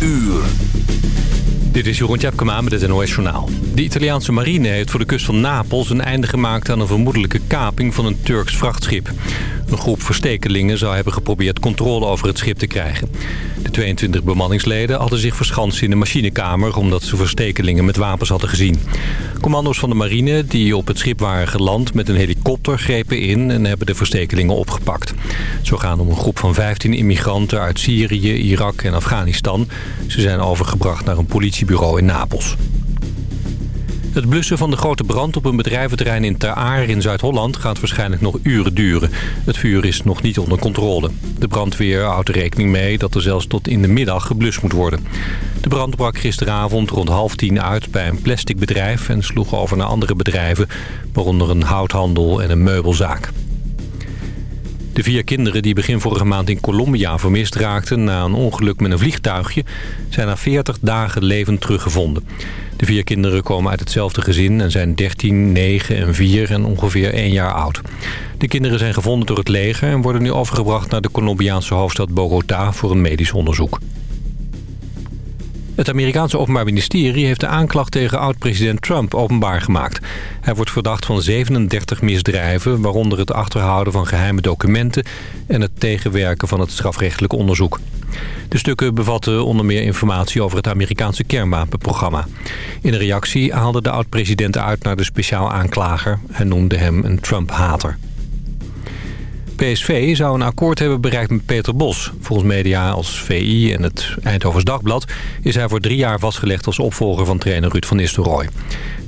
uur. Dit is Jeroen Tjepkema met het NOS Journaal. De Italiaanse marine heeft voor de kust van Napels een einde gemaakt aan een vermoedelijke kaping van een Turks vrachtschip. Een groep verstekelingen zou hebben geprobeerd controle over het schip te krijgen. De 22 bemanningsleden hadden zich verschanst in de machinekamer... omdat ze verstekelingen met wapens hadden gezien. Commando's van de marine die op het schip waren geland met een helikopter grepen in... en hebben de verstekelingen opgepakt. Zo gaan om een groep van 15 immigranten uit Syrië, Irak en Afghanistan. Ze zijn overgebracht naar een politiebureau in Napels. Het blussen van de grote brand op een bedrijventerrein in Ter Aar in Zuid-Holland gaat waarschijnlijk nog uren duren. Het vuur is nog niet onder controle. De brandweer houdt er rekening mee dat er zelfs tot in de middag geblust moet worden. De brand brak gisteravond rond half tien uit bij een plastic bedrijf en sloeg over naar andere bedrijven, waaronder een houthandel en een meubelzaak. De vier kinderen die begin vorige maand in Colombia vermist raakten... na een ongeluk met een vliegtuigje... zijn na 40 dagen levend teruggevonden. De vier kinderen komen uit hetzelfde gezin... en zijn 13, 9 en 4 en ongeveer 1 jaar oud. De kinderen zijn gevonden door het leger... en worden nu overgebracht naar de Colombiaanse hoofdstad Bogota... voor een medisch onderzoek. Het Amerikaanse Openbaar Ministerie heeft de aanklacht tegen oud-president Trump openbaar gemaakt. Hij wordt verdacht van 37 misdrijven, waaronder het achterhouden van geheime documenten en het tegenwerken van het strafrechtelijk onderzoek. De stukken bevatten onder meer informatie over het Amerikaanse kernwapenprogramma. In een reactie haalde de oud-president uit naar de speciaal aanklager en noemde hem een Trump-hater. PSV zou een akkoord hebben bereikt met Peter Bos. Volgens media als VI en het Eindhovens Dagblad... is hij voor drie jaar vastgelegd als opvolger van trainer Ruud van Nistelrooy.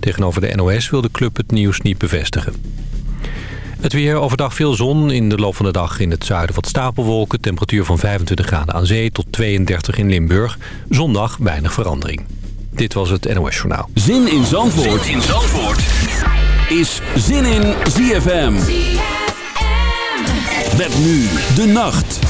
Tegenover de NOS wil de club het nieuws niet bevestigen. Het weer overdag veel zon. In de loop van de dag in het zuiden wat stapelwolken. Temperatuur van 25 graden aan zee tot 32 in Limburg. Zondag weinig verandering. Dit was het NOS Journaal. Zin in Zandvoort, zin in Zandvoort. is Zin in ZFM. Met nu de nacht.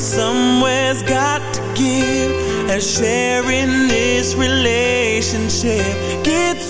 somewhere's got to give, and sharing this relationship gets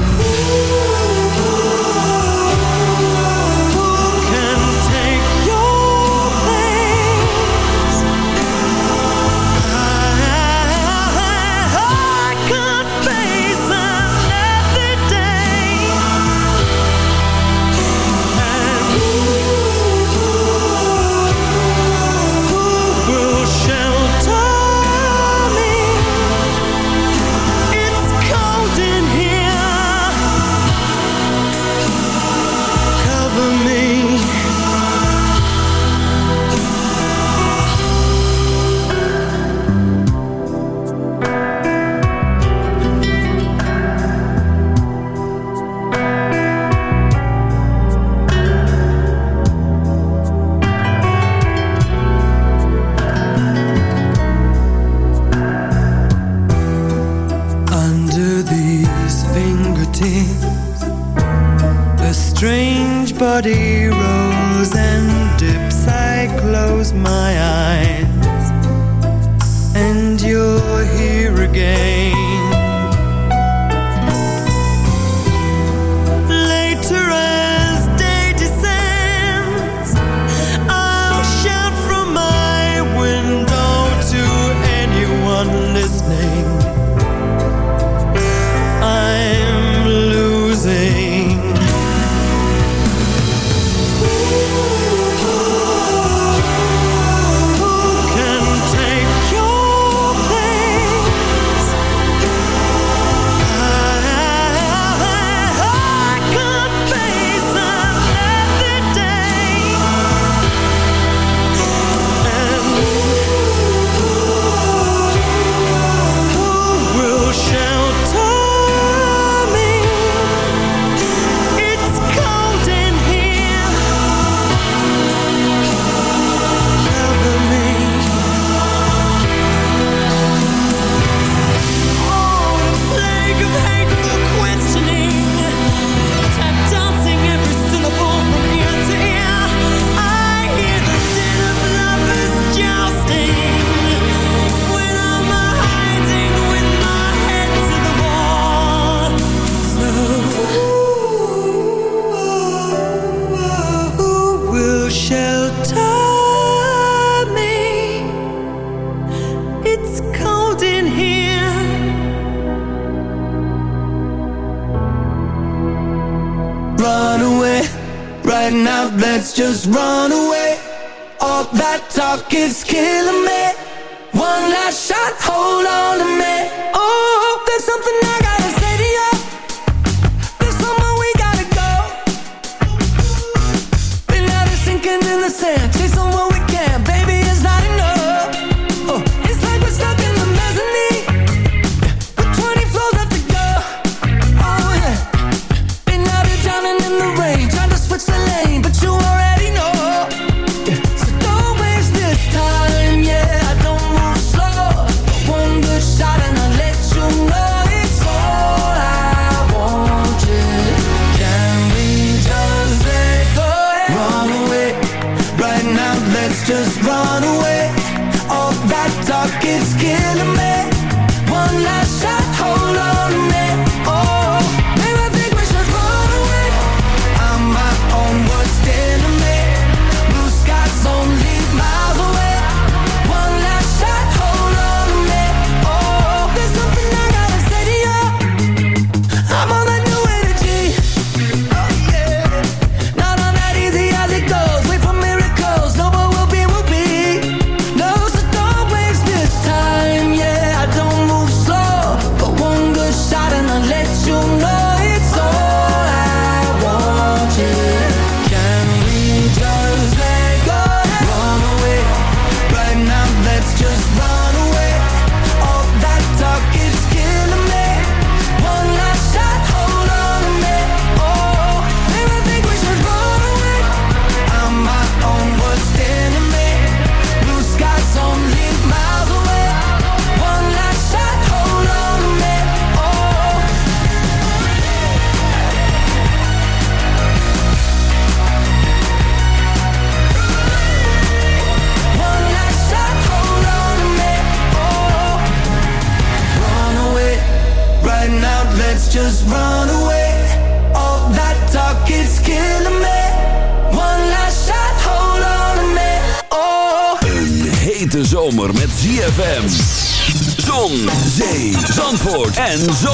right now, let's just run away. All that talk is killing me. One last shot, hold on to me. Oh, there's something I got. And zo.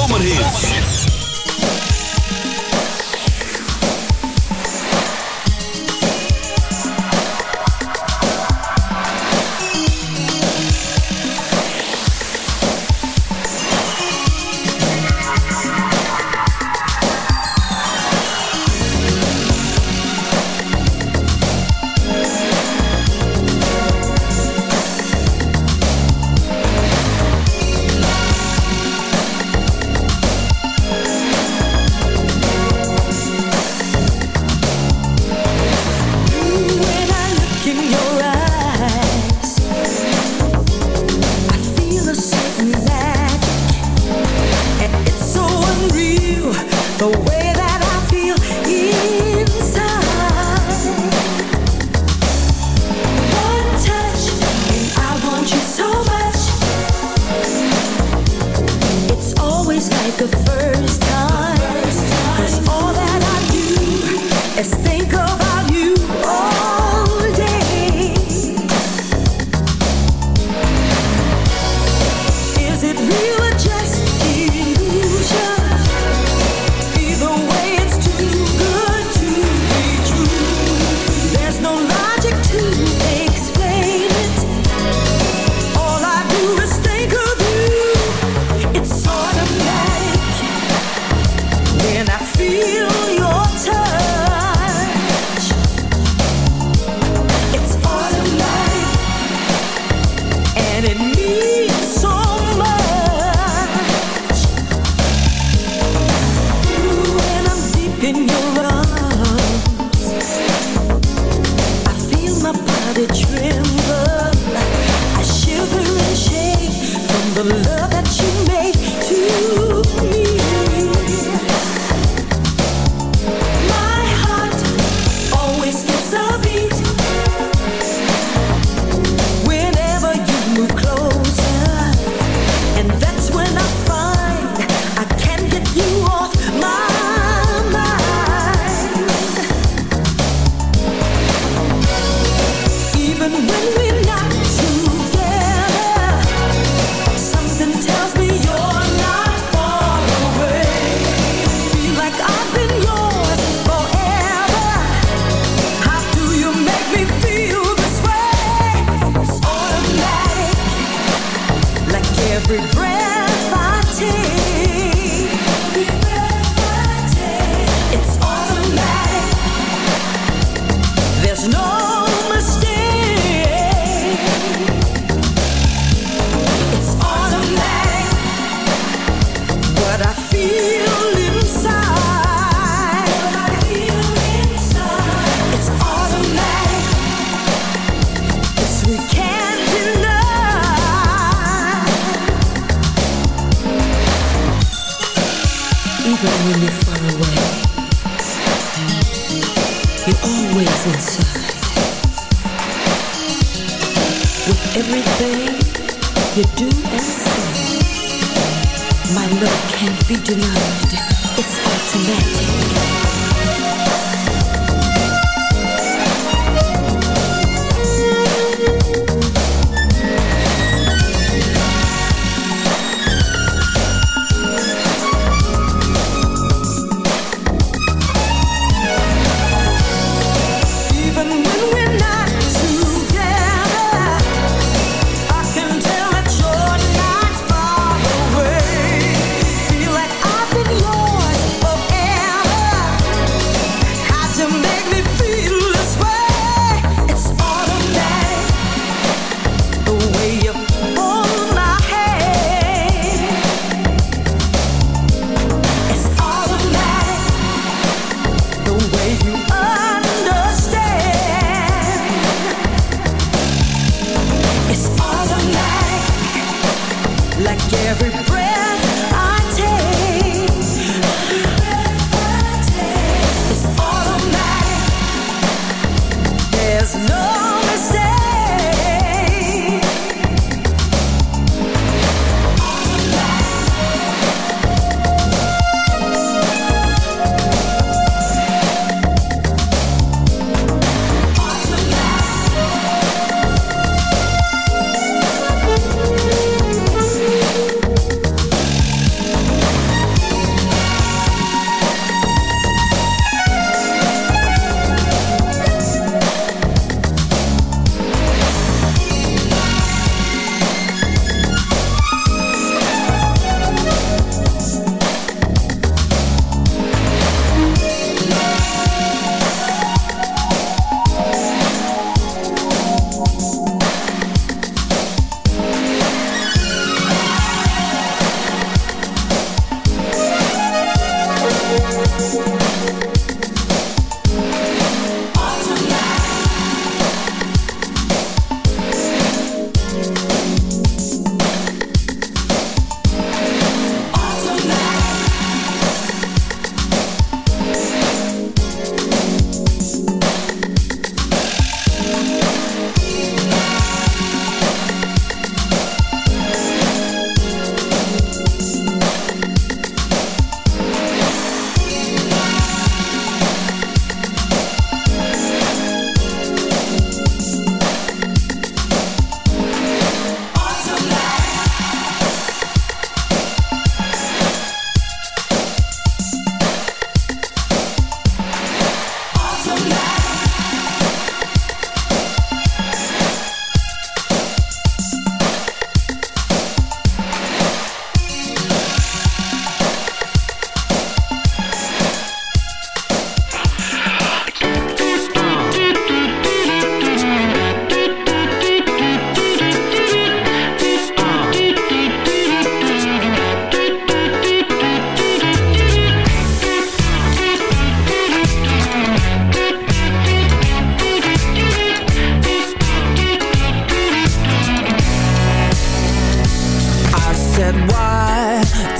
Be denied.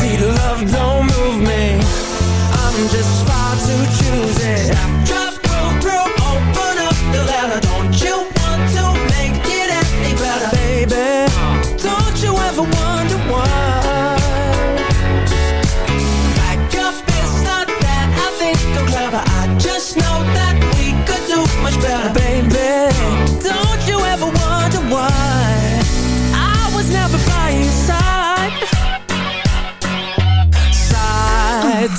backseat love don't move me I'm just far too choosy. Drop, roll, through, open up the letter Don't you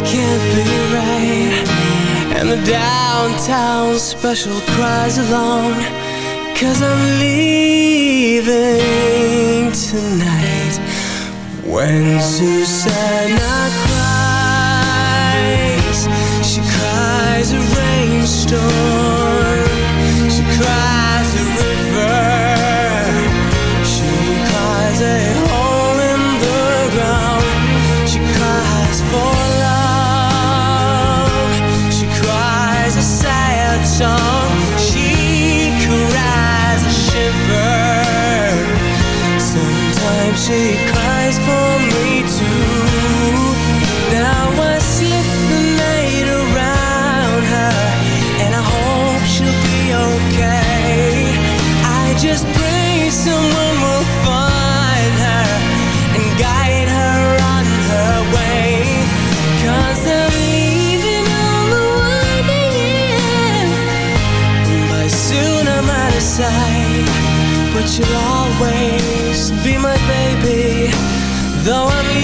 This can't be right. And the downtown special cries alone. Cause I'm leaving tonight. When Susanna cries She cries a rainstorm. She cries she cries for me too. Now I sit the night around her And I hope she'll be okay. I just pray someone will find her And guide her on her way. Cause I'm leaving on the winding by soon I'm out of sight But you'll always be my baby Though I'm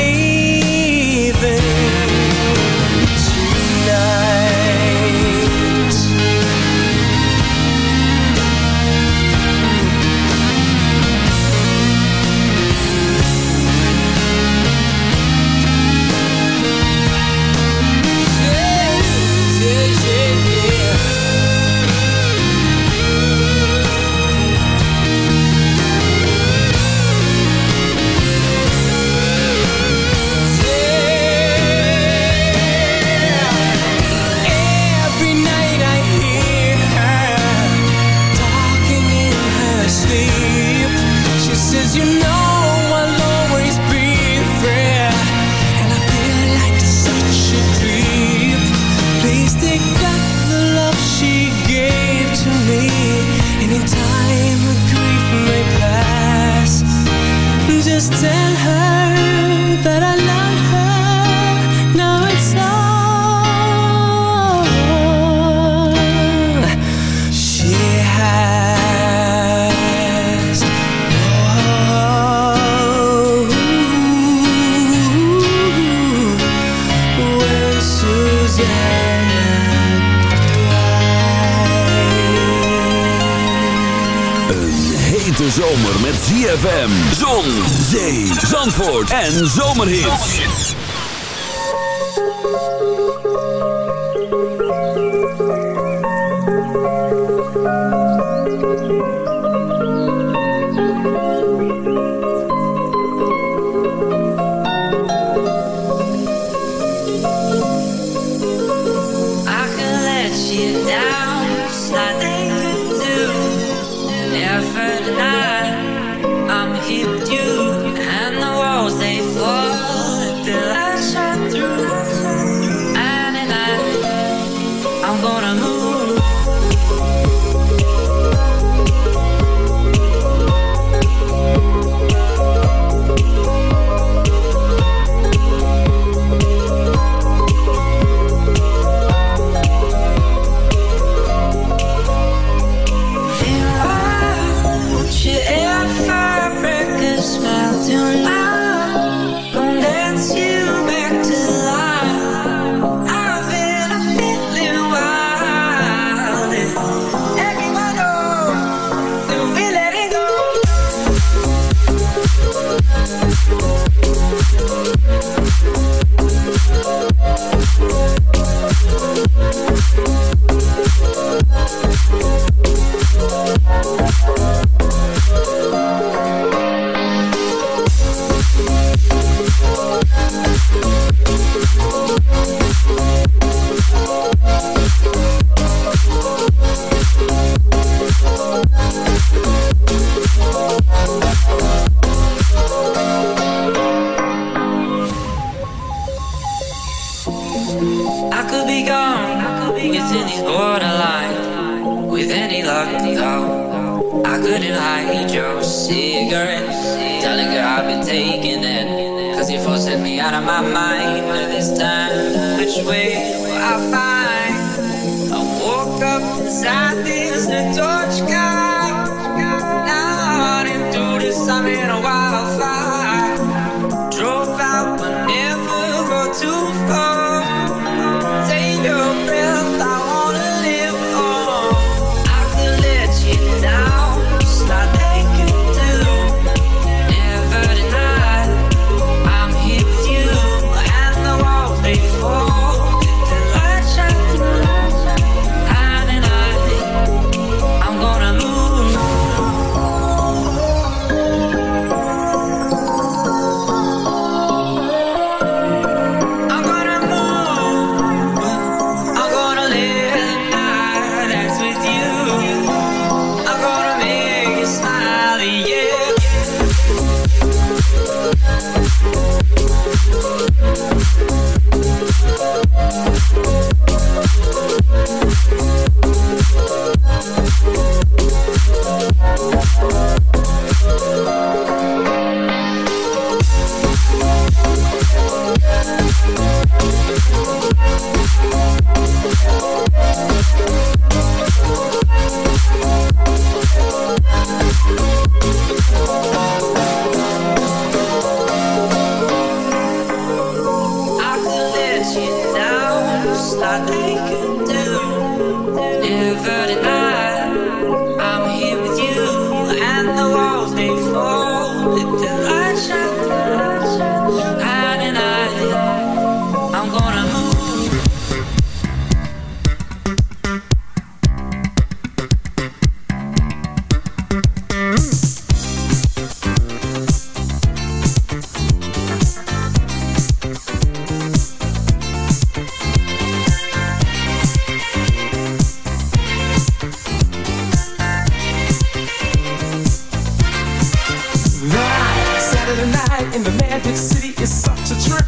in the magic city it's such a trip.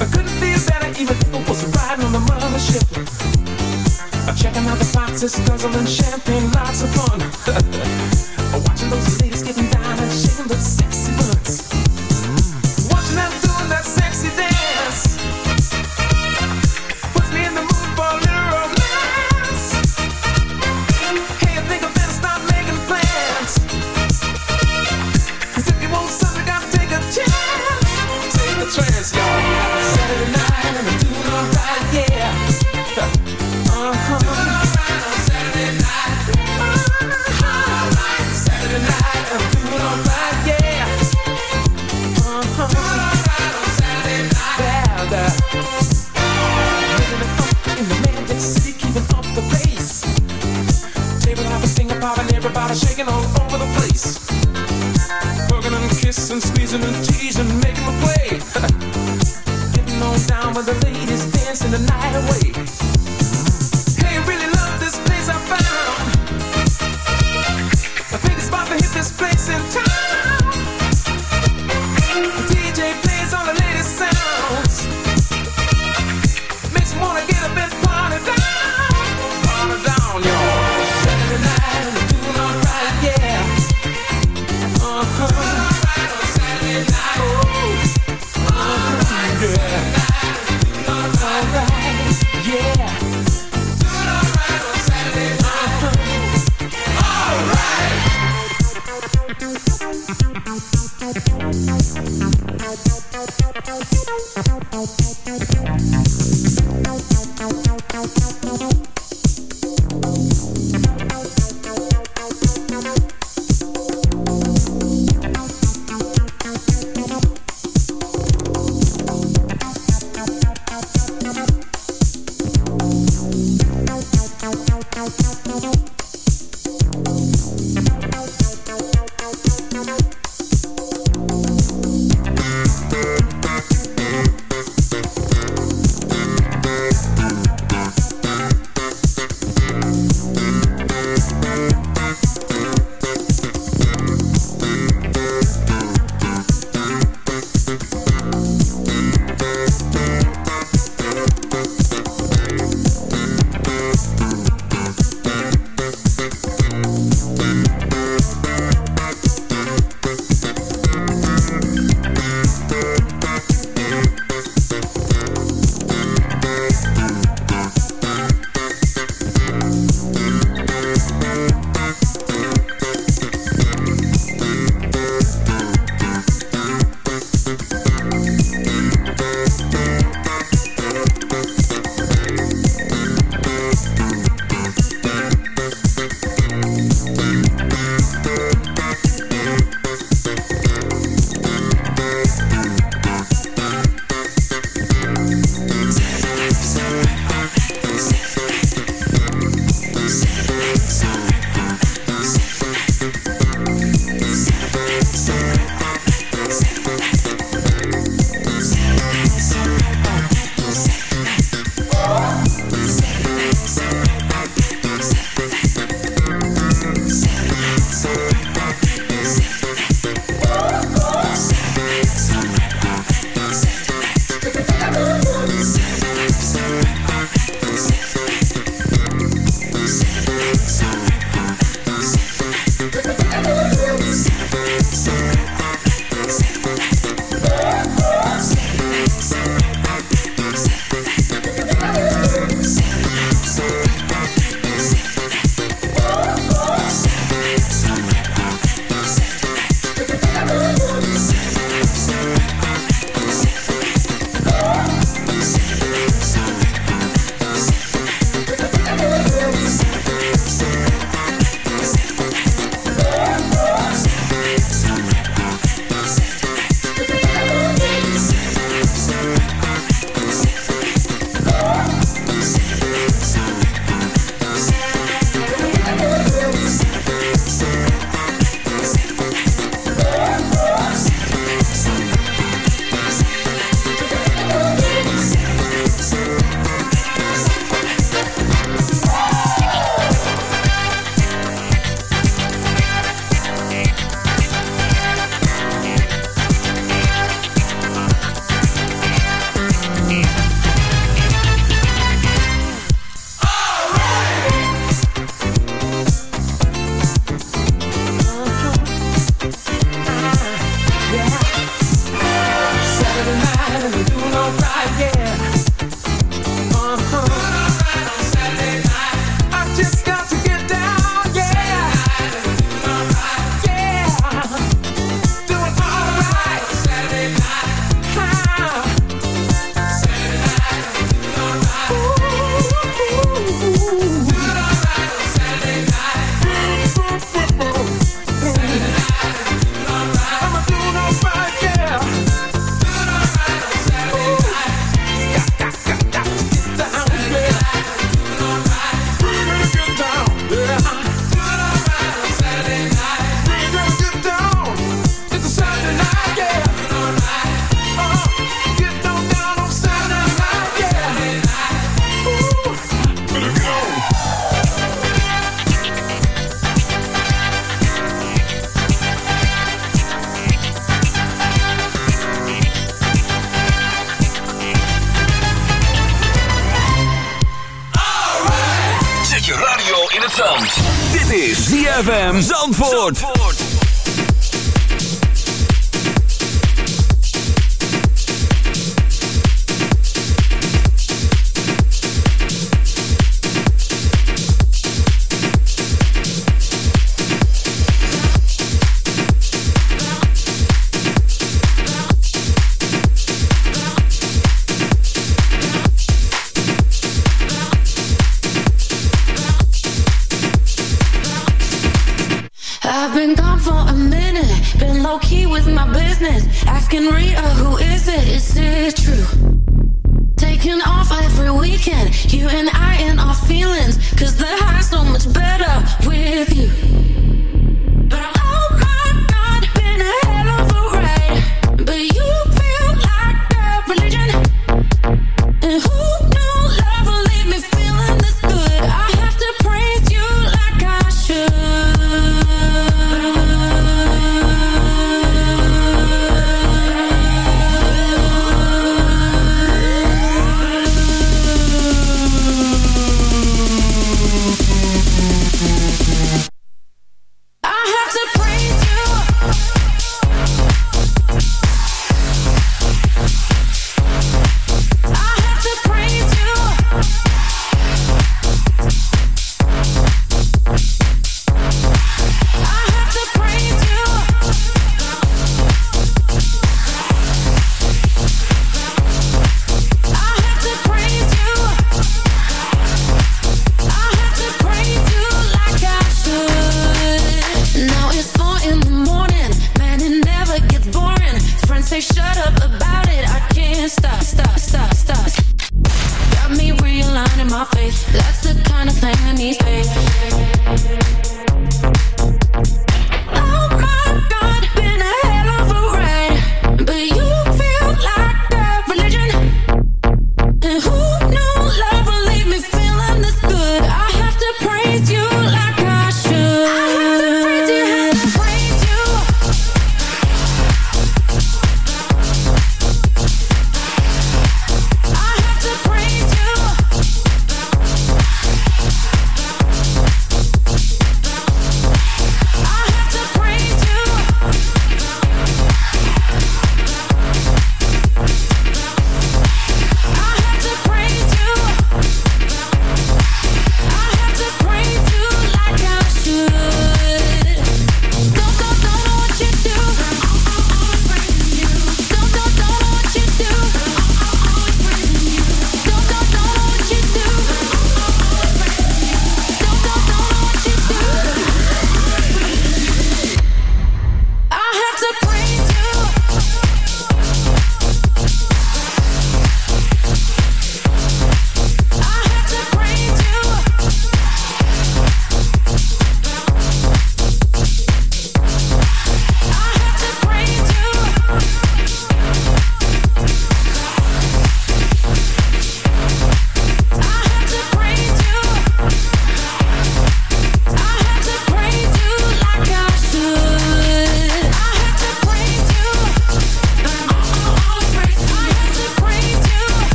I couldn't feel better even if I was riding on the mothership. I'm checking out the foxes, guzzling champagne, lots of fun. Watching those ladies getting down and shaking the sexy bun.